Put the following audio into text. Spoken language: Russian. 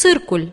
циркуль.